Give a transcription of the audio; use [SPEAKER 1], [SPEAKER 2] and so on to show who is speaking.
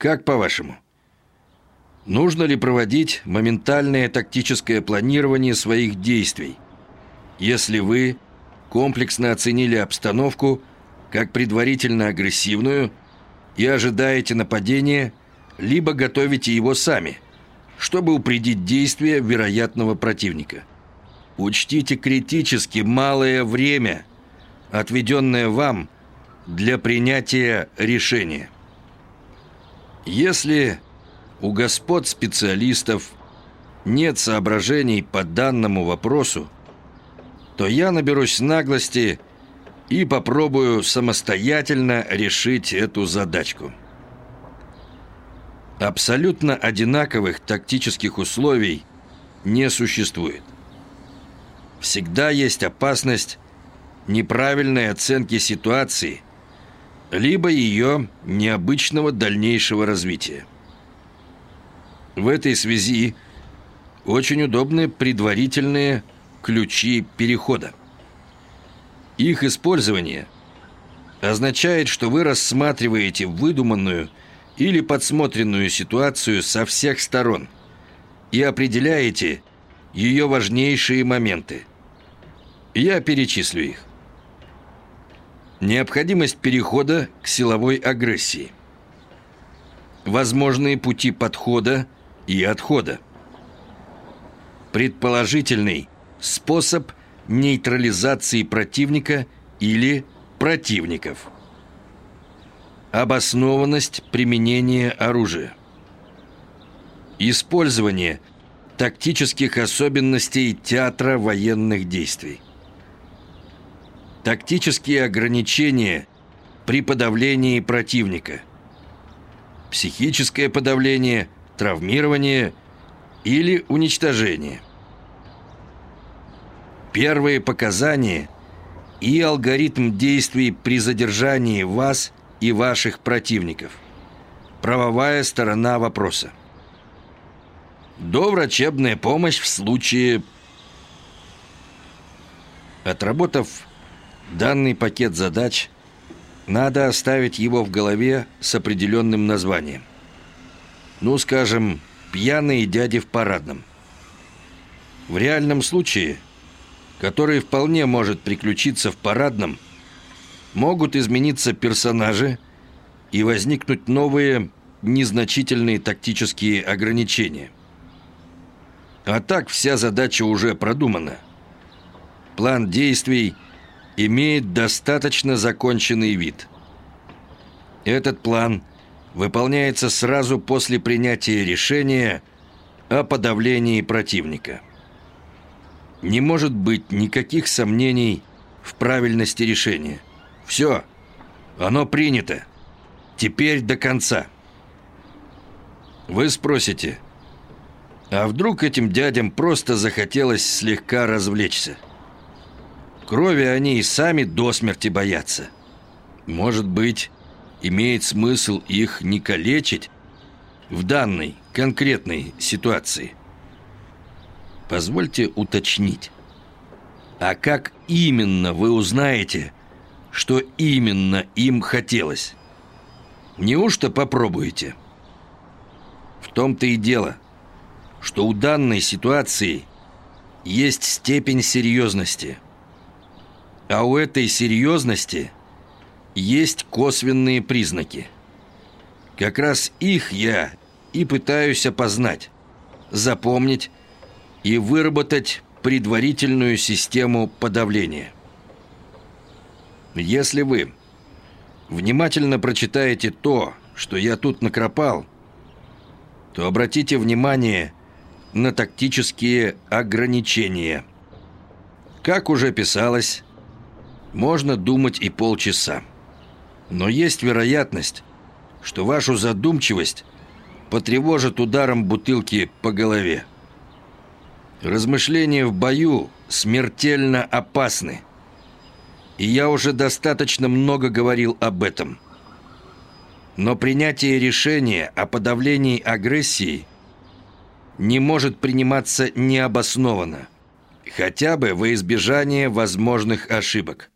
[SPEAKER 1] Как по-вашему? Нужно ли проводить моментальное тактическое планирование своих действий, если вы комплексно оценили обстановку как предварительно агрессивную и ожидаете нападения, либо готовите его сами, чтобы упредить действия вероятного противника. Учтите критически малое время, отведенное вам для принятия решения. Если у господ специалистов нет соображений по данному вопросу, то я наберусь наглости и попробую самостоятельно решить эту задачку. Абсолютно одинаковых тактических условий не существует. Всегда есть опасность неправильной оценки ситуации, либо ее необычного дальнейшего развития. В этой связи очень удобны предварительные ключи перехода. Их использование означает, что вы рассматриваете выдуманную или подсмотренную ситуацию со всех сторон и определяете ее важнейшие моменты. Я перечислю их. Необходимость перехода к силовой агрессии. Возможные пути подхода и отхода. Предположительный способ нейтрализации противника или противников. Обоснованность применения оружия. Использование тактических особенностей театра военных действий. Тактические ограничения при подавлении противника. Психическое подавление, травмирование или уничтожение – Первые показания и алгоритм действий при задержании вас и ваших противников. Правовая сторона вопроса. Доврачебная помощь в случае... Отработав данный пакет задач, надо оставить его в голове с определенным названием. Ну, скажем, «Пьяные дяди в парадном». В реальном случае – который вполне может приключиться в парадном, могут измениться персонажи и возникнуть новые незначительные тактические ограничения. А так вся задача уже продумана. План действий имеет достаточно законченный вид. Этот план выполняется сразу после принятия решения о подавлении противника. Не может быть никаких сомнений в правильности решения. Все, оно принято. Теперь до конца. Вы спросите, а вдруг этим дядям просто захотелось слегка развлечься? Крови они и сами до смерти боятся. Может быть, имеет смысл их не калечить в данной конкретной ситуации? Позвольте уточнить. А как именно вы узнаете, что именно им хотелось? Неужто попробуете? В том-то и дело, что у данной ситуации есть степень серьезности. А у этой серьезности есть косвенные признаки. Как раз их я и пытаюсь опознать, запомнить и выработать предварительную систему подавления. Если вы внимательно прочитаете то, что я тут накропал, то обратите внимание на тактические ограничения. Как уже писалось, можно думать и полчаса. Но есть вероятность, что вашу задумчивость потревожит ударом бутылки по голове. Размышления в бою смертельно опасны. И я уже достаточно много говорил об этом. Но принятие решения о подавлении агрессии не может приниматься необоснованно, хотя бы во избежание возможных ошибок.